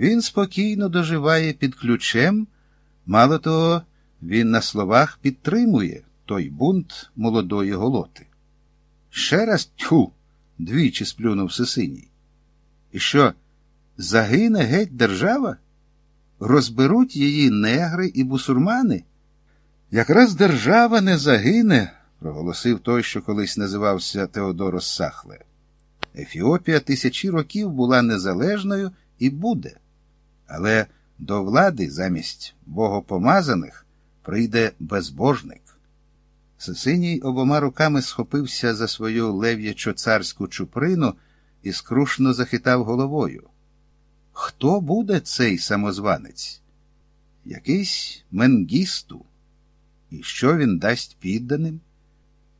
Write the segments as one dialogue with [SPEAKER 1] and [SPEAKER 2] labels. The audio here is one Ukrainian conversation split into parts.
[SPEAKER 1] Він спокійно доживає під ключем, мало того, він на словах підтримує той бунт молодої голоти. Ще раз тьху, двічі сплюнув Сисиній. І що, загине геть держава? Розберуть її негри і бусурмани? Якраз держава не загине, проголосив той, що колись називався Теодорос Сахле. Ефіопія тисячі років була незалежною і буде. Але до влади замість богопомазаних прийде безбожник. Сесиній обома руками схопився за свою лев'ячо царську чуприну і скрушно захитав головою. Хто буде цей самозванець? Якийсь менгісту. І що він дасть підданим?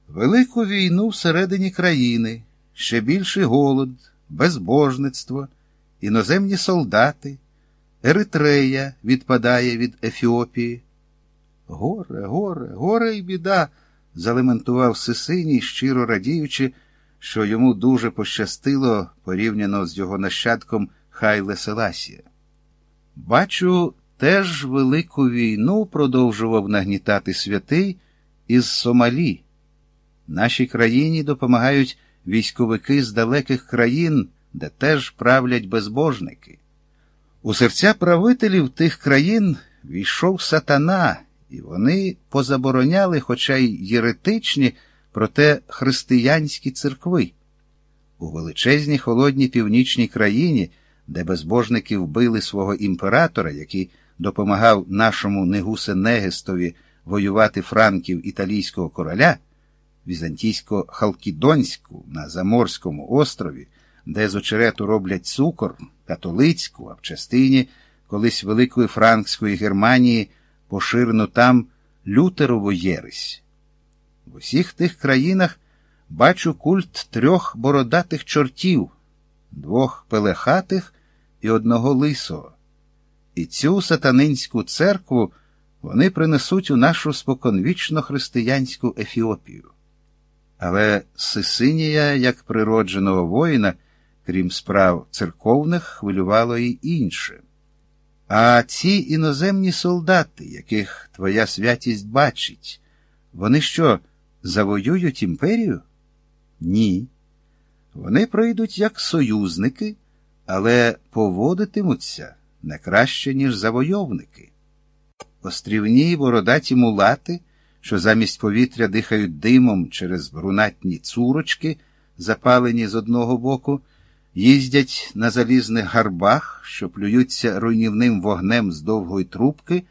[SPEAKER 1] Велику війну всередині країни, ще більший голод, безбожництво, іноземні солдати, Еритрея відпадає від Ефіопії. Горе, горе, горе й біда, залементував Сисиній, щиро радіючи, що йому дуже пощастило порівняно з його нащадком Хайле Селасія. Бачу, теж велику війну продовжував нагнітати святий із Сомалі. Нашій країні допомагають військовики з далеких країн, де теж правлять безбожники. У серця правителів тих країн війшов сатана, і вони позабороняли, хоча й єретичні, проте християнські церкви. У величезній холодній північній країні, де безбожники вбили свого імператора, який допомагав нашому Негусе Негестові воювати франків італійського короля, візантійсько-халкідонську на Заморському острові, де з очерету роблять цукор, католицьку, а в частині колись Великої Франкської Германії поширену там лютерову єресь. В усіх тих країнах бачу культ трьох бородатих чортів, двох пелехатих і одного лисого. І цю сатанинську церкву вони принесуть у нашу споконвічно християнську Ефіопію. Але Сисинія, як природженого воїна, крім справ церковних, хвилювало й інше. А ці іноземні солдати, яких твоя святість бачить, вони що, завоюють імперію? Ні. Вони прийдуть як союзники, але поводитимуться не краще, ніж завойовники. Острівні бородаті мулати, що замість повітря дихають димом через брунатні цурочки, запалені з одного боку, їздять на залізних гарбах, що плюються руйнівним вогнем з довгої трубки,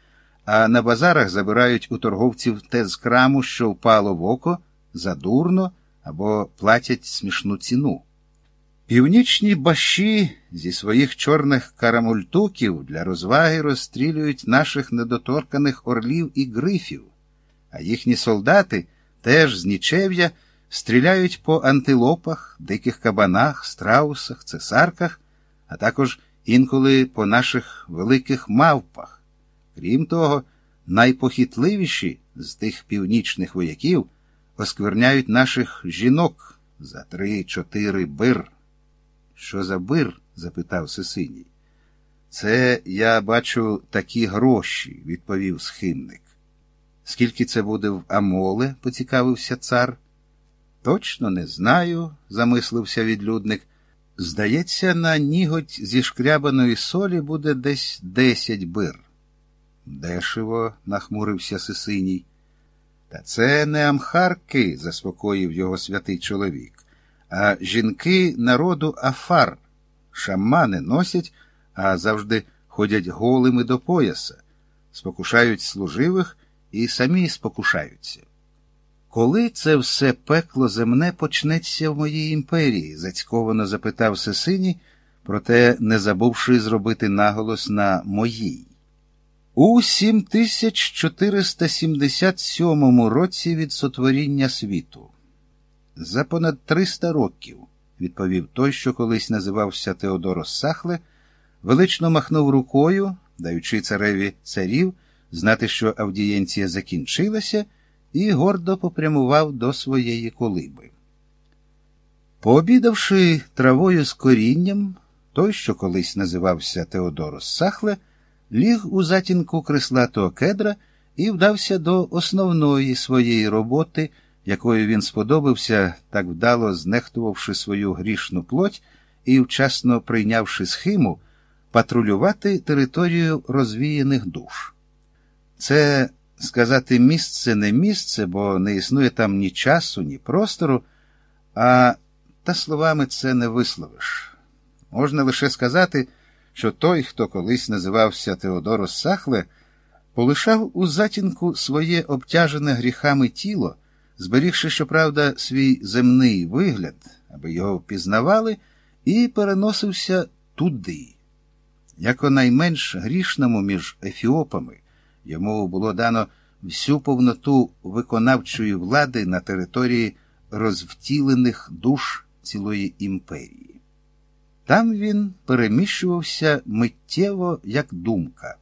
[SPEAKER 1] а на базарах забирають у торговців те з краму, що впало в око, задурно або платять смішну ціну. Північні баші зі своїх чорних карамультуків для розваги розстрілюють наших недоторканих орлів і грифів, а їхні солдати теж з нічев'я стріляють по антилопах, диких кабанах, страусах, цесарках, а також інколи по наших великих мавпах. Крім того, найпохитливіші з тих північних вояків оскверняють наших жінок за три-чотири бир. Що за бир? запитав Сесиній. Це, я бачу, такі гроші, відповів схимник. Скільки це буде в Амоле? поцікавився цар. Точно не знаю, замислився відлюдник. Здається, на ніготь зі шкрябаної солі буде десь десять бир. Дешево, нахмурився Сисиній. Та це не амхарки, заспокоїв його святий чоловік, а жінки народу афар. Шамани носять, а завжди ходять голими до пояса, спокушають служивих і самі спокушаються. Коли це все пекло земне почнеться в моїй імперії? зацьковано запитав Сесині, проте не забувши зробити наголос на моїй. У 7477 році від сотворіння світу. За понад 300 років, відповів той, що колись називався Теодорос Сахле, велично махнув рукою, даючи цареві царів знати, що авдієнція закінчилася і гордо попрямував до своєї колиби. Пообідавши травою з корінням, той, що колись називався Теодорос Сахле, ліг у затінку креслатого кедра і вдався до основної своєї роботи, якою він сподобався, так вдало знехтувавши свою грішну плоть і вчасно прийнявши схиму, патрулювати територію розвіяних душ. Це сказати місце не місце, бо не існує там ні часу, ні простору, а та словами це не висловиш. Можна лише сказати, що той, хто колись називався Теодорос Сахле, полишав у затінку своє обтяжене гріхами тіло, зберігши, щоправда, свій земний вигляд, аби його впізнавали, і переносився туди. Як найменш грішному між ефіопами, йому було дано всю повноту виконавчої влади на території розвтілених душ цілої імперії. Там він переміщувався миттєво як думка.